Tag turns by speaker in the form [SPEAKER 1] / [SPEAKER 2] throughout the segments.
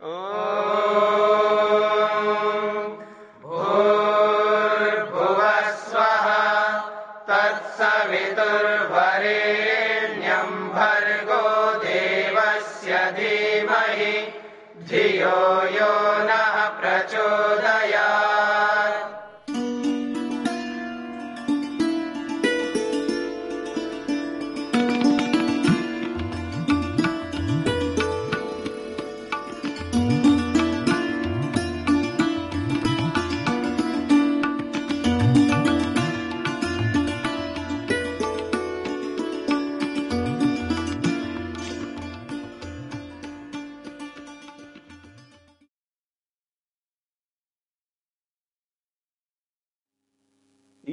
[SPEAKER 1] Oh.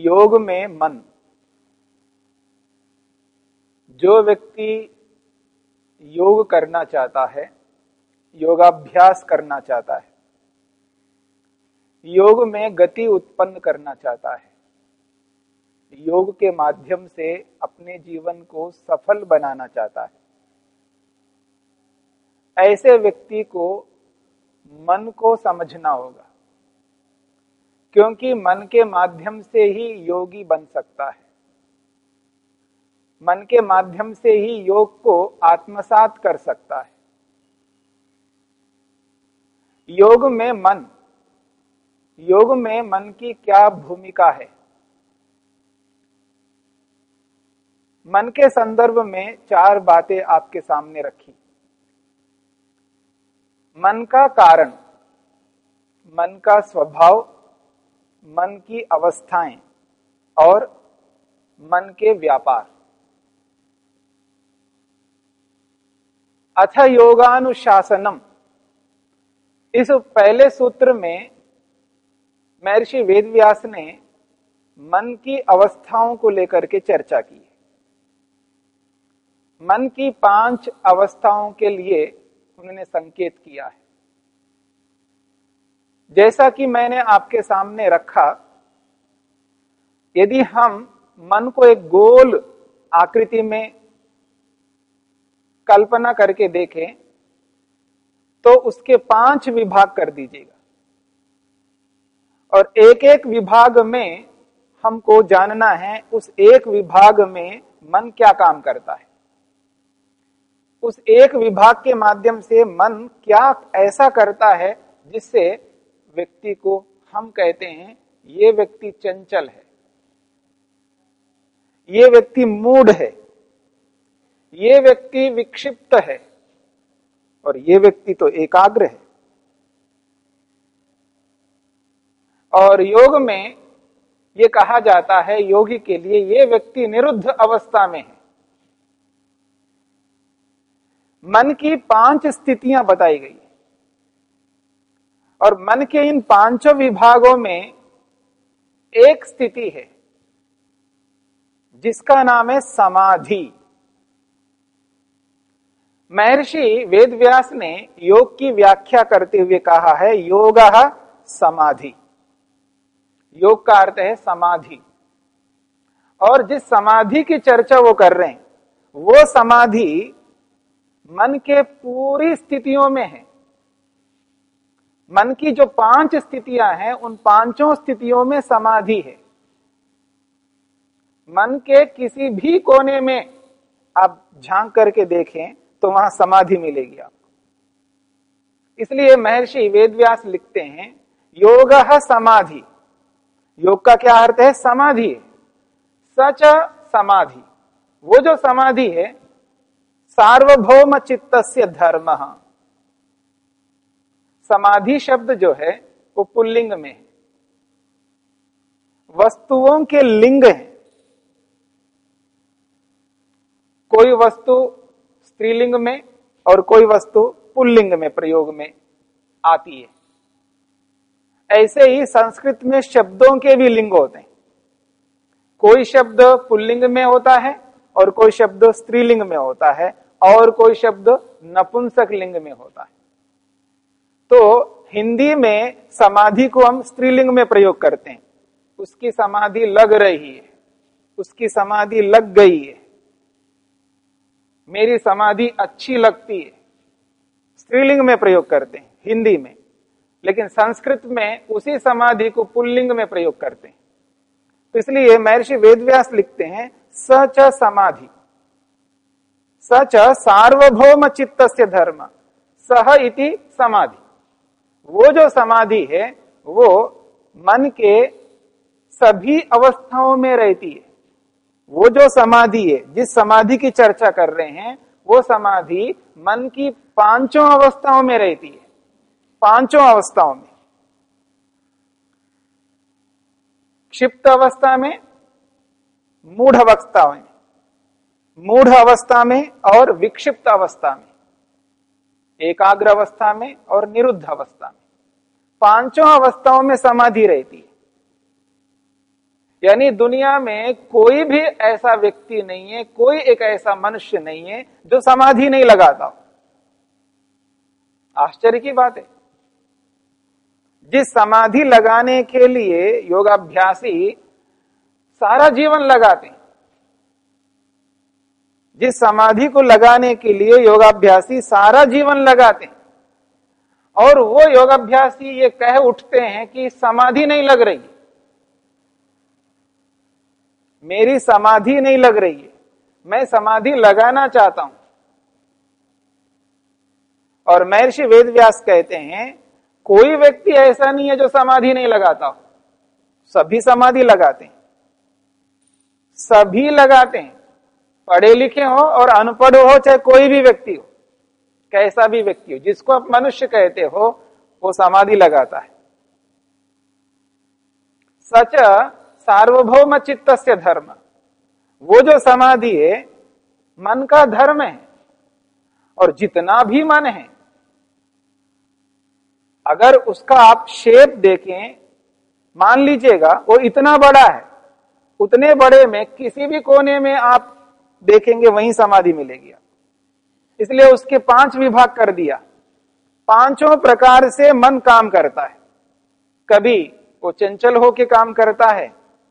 [SPEAKER 1] योग में मन। जो व्यक्ति योग करना चाहता है, योगाभ्यास करना चाहता है, योग में गति उत्पन्न करना चाहता है, योग के माध्यम से अपने जीवन को सफल बनाना चाहता है, ऐसे व्यक्ति को मन को समझना होगा। क्योंकि मन के माध्यम से ही योगी बन सकता है। मन के माध्यम से ही योग को आत्मसात कर सकता है। योग में मन, योग में मन की क्या भूमिका है? मन के संदर्भ में चार बातें आपके सामने रखी। मन का कारण, मन का स्वभाव मन की अवस्थाएँ और मन के व्यापार। अथ योगानुशासनम। इस पहले सूत्र में महर्षि वेदव्यास ने मन की अवस्थाओं को लेकर के चर्चा की मन की पाँच अवस्थाओं के लिए उन्होंने संकेत किया है। जैसा कि मैंने आपके सामने रखा, यदि हम मन को एक गोल आकृति में कल्पना करके देखें तो उसके पाँच विभाग कर दीजिएगा। और एक एक विभाग में हमको जानना है, उस एक विभाग में मन क्या काम करता है। उस एक विभाग के माध्यम से मन क्या ऐसा करता है जिससे व्यक्ति को हम कहते हैं, ये व्यक्ति चंचल है। ये व्यक्ति मूड है। ये व्यक्ति विक्षिप्त है। और ये व्यक्ति तो एकाग्र है। और योग में ये कहा जाता है, योगी के लिए ये व्यक्ति निरुद्ध अवस्था में है। मन की पाँच स्थितियाँ बताई गई और मन के इन पाँचों विभागों में एक स्थिति है, जिसका नाम है समाधि। महर्षि वेदव्यास ने योग की व्याख्या करते हुए कहा है, योग समाधि। योग का अर्थ है समाधि। और जिस समाधि की चर्चा वो कर रहे हैं, वो समाधि मन के पूरी स्थितियों में है। मन की जो पाँच स्थितियाँ हैं, उन पाँचों स्थितियों में समाधि है। मन के किसी भी कोने में आप झाँक करके देखें तो वहाँ समाधि मिलेगी आपको। इसलिए महर्षि वेदव्यास लिखते हैं, योग समाधि। योग का क्या अर्थ है? समाधि सच समाधि। वो जो समाधि है, सार्वभौम चित्त धर्म। समाधि शब्द जो है, वो पुल्लिंग में है। वस्तुओं के लिंग है। कोई वस्तु स्त्रीलिंग में और कोई वस्तु पुल्लिंग में, प्रयोग में आती है। ऐसे ही संस्कृत में शब्दों के भी लिंग होते हैं। कोई शब्द पुल्लिंग में होता है और कोई शब्द स्त्रीलिंग में होता है और कोई शब्द नपुंसक लिंग में होता है। तो हिंदी में समाधि को हम स्त्रीलिंग में प्रयोग करते हैं। उसकी समाधि लग रही है। उसकी समाधि लग गई है। मेरी समाधि अच्छी लगती है। स्त्रीलिंग में प्रयोग करते हैं, हिंदी में। लेकिन संस्कृत में उसी समाधि को पुल्लिंग में प्रयोग करते हैं। तो इसलिए महर्षि वेदव्यास लिखते हैं, सच समाधि। सच सार्वभौम चित्त धर्म। सह इति समाधि। वो जो समाधि है, वो मन के सभी अवस्थाओं में रहती है। वो जो समाधि है, जिस समाधि की चर्चा कर रहे हैं, वो समाधि मन की पाँचों अवस्थाओं में रहती है। पाँचों अवस्थाओं में। क्षिप्त अवस्था में, मूढ़ अवस्था में। मूढ़ अवस्था में और विक्षिप्त अवस्था में। एकाग्र अवस्था में और निरुद्ध अवस्था में। पाँचों अवस्थाओं में समाधि रहती है। यानी दुनिया में कोई भी ऐसा व्यक्ति नहीं है, कोई एक ऐसा मनुष्य नहीं है जो समाधि नहीं लगाता आश्चर्य की बात है। जिस समाधि लगाने के लिए योगाभ्यासी सारा जीवन लगाते जिस समाधि को लगाने के लिए योगाभ्यासी सारा जीवन लगाते हैं। और वो योगाभ्यासी ये कह उठते हैं कि समाधि नहीं लग रही मेरी समाधि नहीं लग रही है। मैं समाधि लगाना चाहता हूँ। और महर्षि वेदव्यास कहते हैं, कोई व्यक्ति ऐसा नहीं है जो समाधि नहीं लगाता हो। सभी समाधि लगाते हैं। सभी लगाते हैं। पढ़े लिखे हो और अनपढ़ हो, चाहे कोई भी व्यक्ति हो, कैसा भी व्यक्ति हो, जिसको आप मनुष्य कहते हो, वो समाधि लगाता है। सच, सार्वभौम चित्त धर्म। वो जो समाधि है, मन का धर्म है, और जितना भी मन है, अगर उसका आप शेप देखें, मान लीजिएगा, वो इतना बड़ा है, उतने बड़े में किसी भी कोने में आप देखेंगे वहीं समाधि मिलेगी इसलिए उसके पाँच विभाग कर दिया। पाँचों प्रकार से मन काम करता है। कभी वो चंचल होकर काम करता है,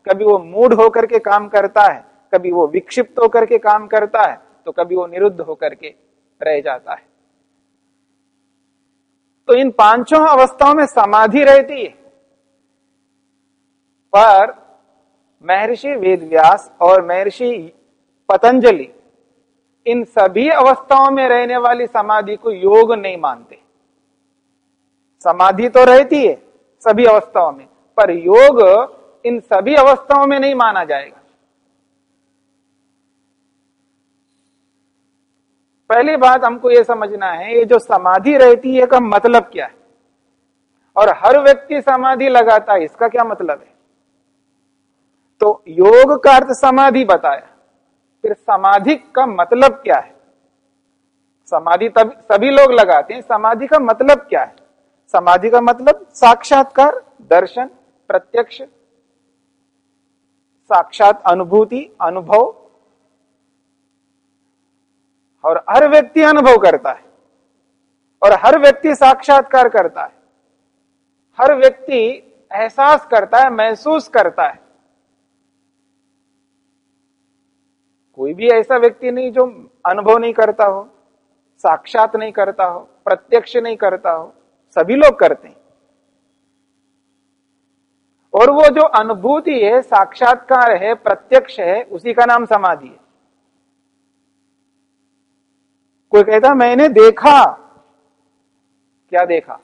[SPEAKER 1] कभी वो मूड होकर के काम करता है, कभी वो विक्षिप्त होकर के काम करता है तो कभी वो निरुद्ध होकर के रह जाता है। तो इन पाँचों अवस्थाओं में समाधि रहती है। पर महर्षि वेदव्यास और महर्षि पतंजलि, इन सभी अवस्थाओं में रहने वाली समाधि को योग नहीं मानते। समाधि तो रहती है सभी अवस्थाओं में, पर योग इन सभी अवस्थाओं में नहीं माना जाएगा। पहली बात हमको यह समझना है, ये जो समाधि रहती है का मतलब क्या है? और हर व्यक्ति समाधि लगाता है, इसका क्या मतलब है? तो योग का अर्थ समाधि बताया। फिर समाधि का मतलब क्या है? समाधि तब, सभी लोग लगाते हैं, समाधि का मतलब क्या है? समाधि का मतलब साक्षात्कार, दर्शन, प्रत्यक्ष, साक्षात अनुभूति, अनुभव। और हर व्यक्ति अनुभव करता है, और हर व्यक्ति साक्षात्कार करता है। हर व्यक्ति एहसास करता है, महसूस करता है कोई भी ऐसा व्यक्ति नहीं जो अनुभव नहीं करता हो, साक्षात नहीं करता हो, प्रत्यक्ष नहीं करता हो, सभी लोग करते हैं। और वो जो अनुभूति है, साक्षात्कार है, प्रत्यक्ष है, उसी का नाम समाधि है। कोई कहता, मैंने देखा। क्या देखा?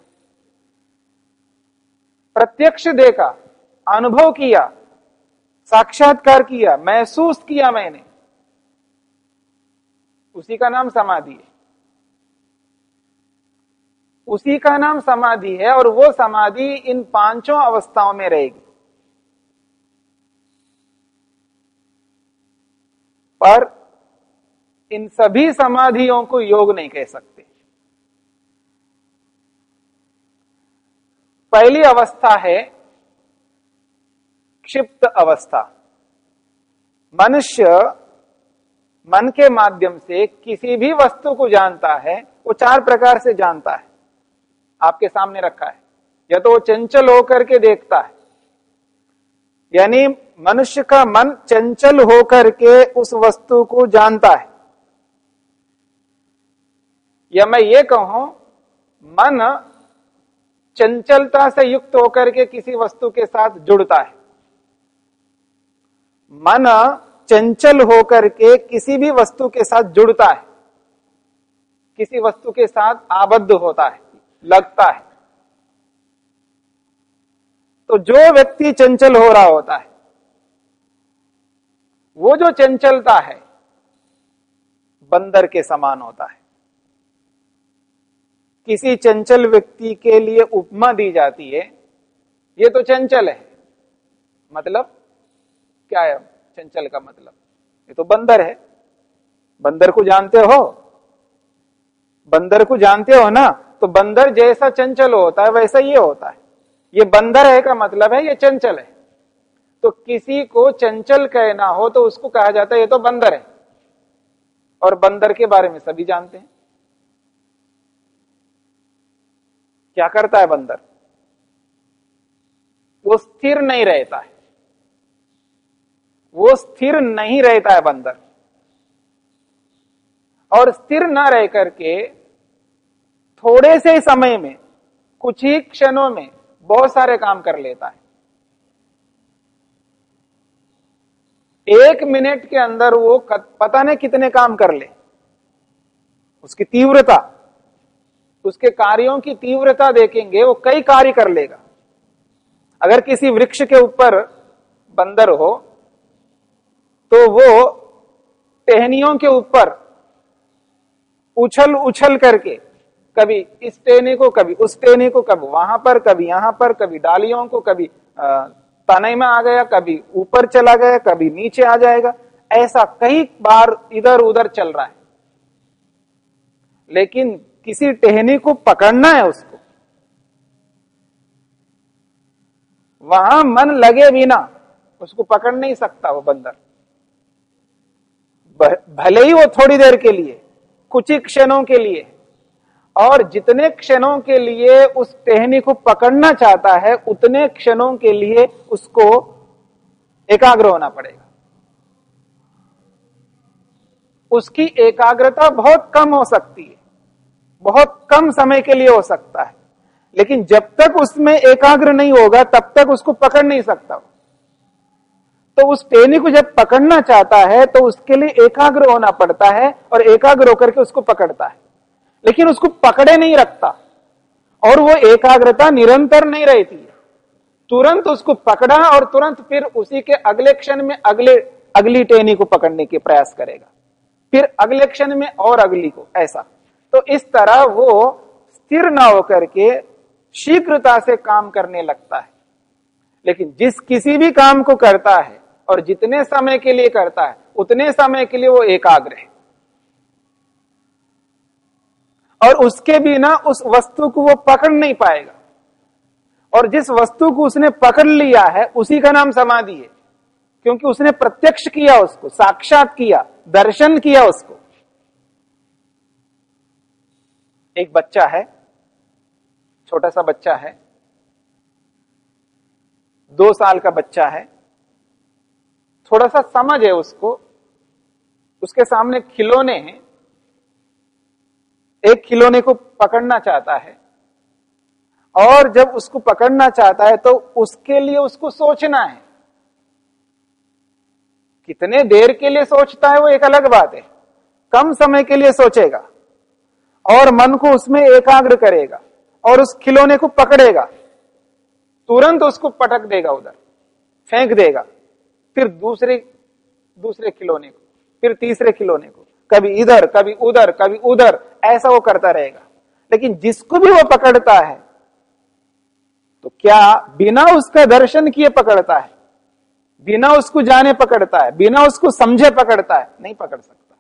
[SPEAKER 1] प्रत्यक्ष देखा, अनुभव किया, साक्षात्कार किया, महसूस किया मैंने। उसी का नाम समाधि है। उसी का नाम समाधि है और वो समाधि इन पाँचों अवस्थाओं में रहेगी। पर इन सभी समाधियों को योग नहीं कह सकते। पहली अवस्था है क्षिप्त अवस्था। मनुष्य मन के माध्यम से किसी भी वस्तु को जानता है, वो चार प्रकार से जानता है। आपके सामने रखा है। या तो वो चंचल होकर के देखता है। यानी मनुष्य का मन चंचल होकर के उस वस्तु को जानता है। या मैं ये कहूँ, मन चंचलता से युक्त होकर के किसी वस्तु के साथ जुड़ता है। मन चंचल होकर के किसी भी वस्तु के साथ जुड़ता है। किसी वस्तु के साथ आबद्ध होता है, लगता है। तो जो व्यक्ति चंचल हो रहा होता है, वो जो चंचलता है, बंदर के समान होता है। किसी चंचल व्यक्ति के लिए उपमा दी जाती है, ये तो चंचल है। मतलब क्या है? चंचल का मतलब। ये तो बंदर है। बंदर को जानते हो? बंदर को जानते हो ना? तो बंदर जैसा चंचल होता है, वैसा ये होता है। ये बंदर है का मतलब है, ये चंचल है। तो किसी को चंचल कहना हो तो उसको कहा जाता है, ये तो बंदर है। और बंदर के बारे में सभी जानते हैं। क्या करता है बंदर? वो स्थिर नहीं रहता है। वो स्थिर नहीं रहता है बंदर। और स्थिर ना रह करके थोड़े से समय में, कुछ ही क्षणों में बहुत सारे काम कर लेता है। एक मिनट के अंदर वो पता नहीं कितने काम कर ले। उसकी तीव्रता, उसके कार्यों की तीव्रता देखेंगे, वो कई कार्य कर लेगा। अगर किसी वृक्ष के ऊपर बंदर हो तो वो टहनियों के ऊपर उछल उछल करके कभी इस टेने को कभी उस टेने को कभी वहाँ पर, कभी यहाँ पर, कभी डालियों को, कभी तने में आ गया, कभी ऊपर चला गया, कभी नीचे आ जाएगा। ऐसा कई बार इधर उधर चल रहा है। लेकिन किसी टहनी को पकड़ना है उसको। वहाँ मन लगे बिना उसको पकड़ नहीं सकता वो बंदर। भले ही वो थोड़ी देर के लिए, कुछ ही क्षणों के लिए, और जितने क्षणों के लिए उस टहनी को पकड़ना चाहता है, उतने क्षणों के लिए उसको एकाग्र होना पड़ेगा। उसकी एकाग्रता बहुत कम हो सकती है, बहुत कम समय के लिए हो सकता है, लेकिन जब तक उसमें एकाग्र नहीं होगा, तब तक उसको पकड़ नहीं सकता तो उस टेनी को जब पकड़ना चाहता है तो उसके लिए एकाग्र होना पड़ता है और एकाग्र होकर के उसको पकड़ता है। लेकिन उसको पकड़े नहीं रखता और वो एकाग्रता निरंतर नहीं रहती है। तुरंत उसको पकड़ा और तुरंत फिर उसी के अगले क्षण में अगले, अगली टेनी को पकड़ने के प्रयास करेगा। फिर अगले क्षण में और अगली को, ऐसा। तो इस तरह वो स्थिर न होकर के शीघ्रता से काम करने लगता है। लेकिन जिस किसी भी काम को करता है और जितने समय के लिए करता है, उतने समय के लिए वो एकाग्र है। और उसके बिना उस वस्तु को वो पकड़ नहीं पाएगा। और जिस वस्तु को उसने पकड़ लिया है, उसी का नाम समाधि है। क्योंकि उसने प्रत्यक्ष किया उसको, साक्षात किया, दर्शन किया उसको। एक बच्चा है, छोटा सा बच्चा है, दो साल का बच्चा है थोड़ा सा समझ है उसको, उसके सामने खिलौने हैं। एक खिलौने को पकड़ना चाहता है। और जब उसको पकड़ना चाहता है तो उसके लिए उसको सोचना है। कितने देर के लिए सोचता है वो एक अलग बात है। कम समय के लिए सोचेगा। और मन को उसमें एकाग्र करेगा। और उस खिलौने को पकड़ेगा। तुरंत उसको पटक देगा उधर। फेंक देगा। फिर दूसरे दूसरे खिलौने को, फिर तीसरे खिलौने को, कभी इधर, कभी उधर कभी उधर, ऐसा वो करता रहेगा। लेकिन जिसको भी वो पकड़ता है तो क्या बिना उसका दर्शन किए पकड़ता है? बिना उसको जाने पकड़ता है, बिना उसको समझे पकड़ता है, नहीं पकड़ सकता।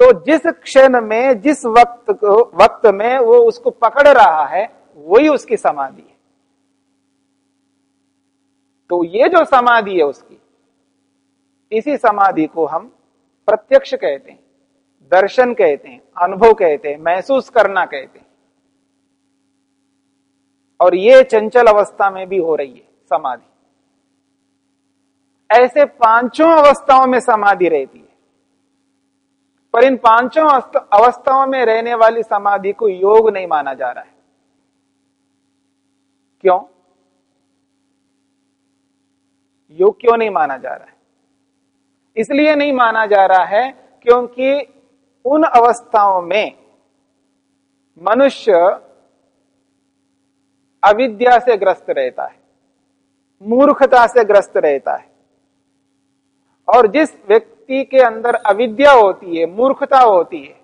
[SPEAKER 1] तो जिस क्षण में, जिस वक्त को, वक्त में वो उसको पकड़ रहा है, वही उसकी समाधि तो ये जो समाधि है उसकी, इसी समाधि को हम प्रत्यक्ष कहते हैं, दर्शन कहते हैं, अनुभव कहते हैं, महसूस करना कहते हैं। और ये चंचल अवस्था में भी हो रही है समाधि। ऐसे पाँचों अवस्थाओं में समाधि रहती है। पर इन पाँचों अवस्थाओं में रहने वाली समाधि को योग नहीं माना जा रहा है। क्यों? योग क्यों नहीं माना जा रहा है। इसलिए नहीं माना जा रहा है क्योंकि उन अवस्थाओं में मनुष्य अविद्या से ग्रस्त रहता है, मूर्खता से ग्रस्त रहता है। और जिस व्यक्ति के अंदर अविद्या होती है, मूर्खता होती है,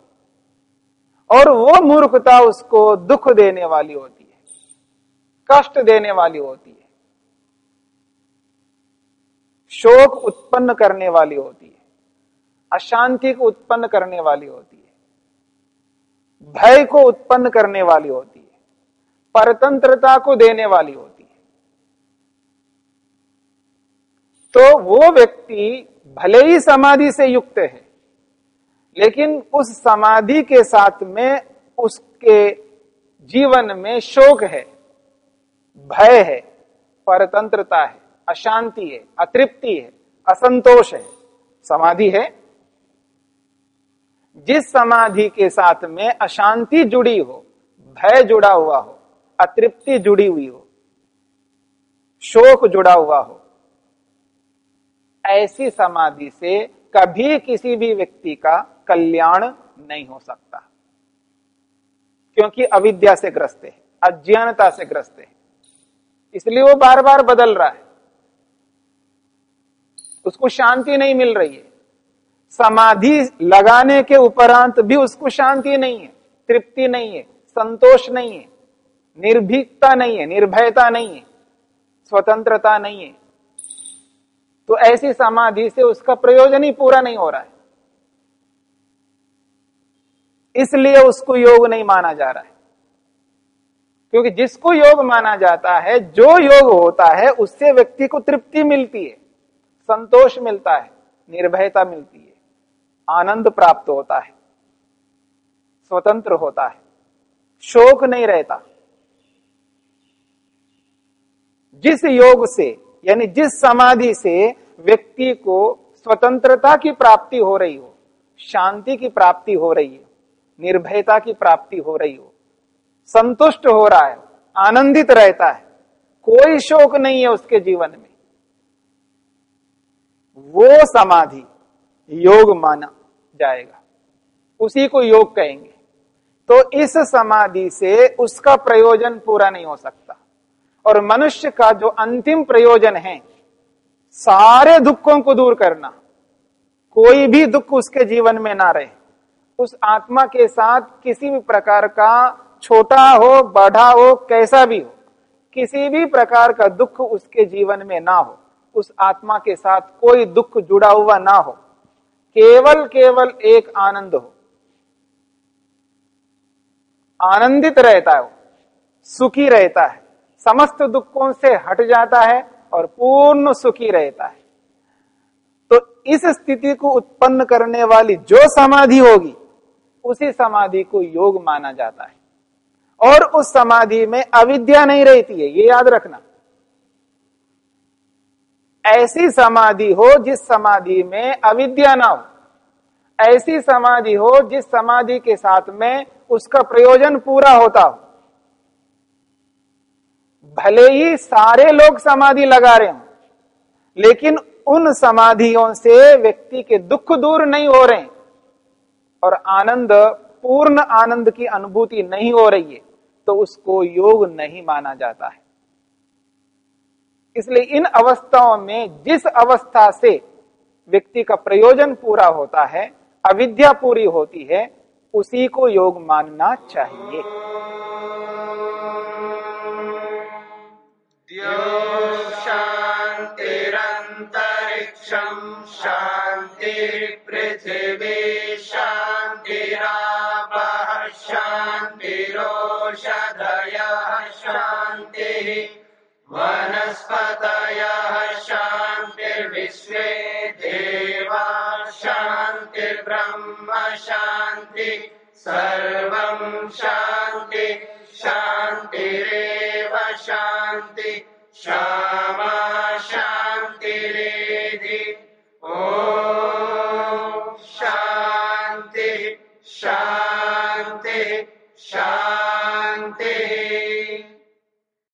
[SPEAKER 1] और वो मूर्खता उसको दुख देने वाली होती है, कष्ट देने वाली होती है शोक उत्पन्न करने वाली होती है, अशांति को उत्पन्न करने वाली होती है, भय को उत्पन्न करने वाली होती है, परतंत्रता को देने वाली होती है। तो वो व्यक्ति भले ही समाधि से युक्त है, लेकिन उस समाधि के साथ में उसके जीवन में शोक है, भय है, परतंत्रता है। अशांति है, अतृप्ति है, असंतोष है, समाधि है। जिस समाधि के साथ में अशांति जुड़ी हो, भय जुड़ा हुआ हो, अतृप्ति जुड़ी हुई हो, शोक जुड़ा हुआ हो, ऐसी समाधि से कभी किसी भी व्यक्ति का कल्याण नहीं हो सकता। क्योंकि अविद्या से ग्रस्त है, अज्ञानता से ग्रस्त है। इसलिए वो बार बार बदल रहा है। उसको शांति नहीं मिल रही है। समाधि लगाने के उपरांत भी उसको शांति नहीं है, तृप्ति नहीं है, संतोष नहीं है, निर्भीकता नहीं है, निर्भयता नहीं है, स्वतंत्रता नहीं है। तो ऐसी समाधि से उसका प्रयोजन ही पूरा नहीं हो रहा है। इसलिए उसको योग नहीं माना जा रहा है। क्योंकि जिसको योग माना जाता है, जो योग होता है, उससे व्यक्ति को तृप्ति मिलती है। संतोष मिलता है, निर्भयता मिलती है, आनंद प्राप्त होता है, स्वतंत्र होता है, शोक नहीं रहता। जिस योग से, यानी जिस समाधि से व्यक्ति को स्वतंत्रता की प्राप्ति हो रही हो, शांति की प्राप्ति हो रही है, निर्भयता की प्राप्ति हो रही हो, संतुष्ट हो रहा है, आनंदित रहता है, कोई शोक नहीं है उसके जीवन में। वो समाधि योग माना जाएगा। उसी को योग कहेंगे। तो इस समाधि से उसका प्रयोजन पूरा नहीं हो सकता। और मनुष्य का जो अंतिम प्रयोजन है, सारे दुखों को दूर करना, कोई भी दुख उसके जीवन में ना रहे, उस आत्मा के साथ किसी भी प्रकार का छोटा हो बढ़ा हो, कैसा भी हो, किसी भी प्रकार का दुख उसके जीवन में ना हो उस आत्मा के साथ कोई दुख जुड़ा हुआ ना हो। केवल केवल एक आनंद हो। आनंदित रहता है वो, सुखी रहता है। समस्त दुखों से हट जाता है और पूर्ण सुखी रहता है। तो इस स्थिति को उत्पन्न करने वाली जो समाधि होगी, उसी समाधि को योग माना जाता है। और उस समाधि में अविद्या नहीं रहती है, ये याद रखना। ऐसी समाधि हो जिस समाधि में अविद्या ना हो। ऐसी समाधि हो जिस समाधि के साथ में उसका प्रयोजन पूरा होता हो। भले ही सारे लोग समाधि लगा रहे हो, लेकिन उन समाधियों से व्यक्ति के दुख दूर नहीं हो रहे और आनंद, पूर्ण आनंद की अनुभूति नहीं हो रही है तो उसको योग नहीं माना जाता है। इसलिए इन अवस्थाओं में जिस अवस्था से व्यक्ति का प्रयोजन पूरा होता है, अविद्या पूरी होती है, उसी को योग मानना चाहिए।
[SPEAKER 2] शांतिरंतरिक्षम शांति पृथ्वी वनस्पतयः शान्तिर्विश्वे देवा शान्तिर्ब्रह्म शान्ति सर्वं शान्ति शान्तिरेव शान्ति क्षमा शान्तिरेधि। ॐ शान्ति शान्तिः।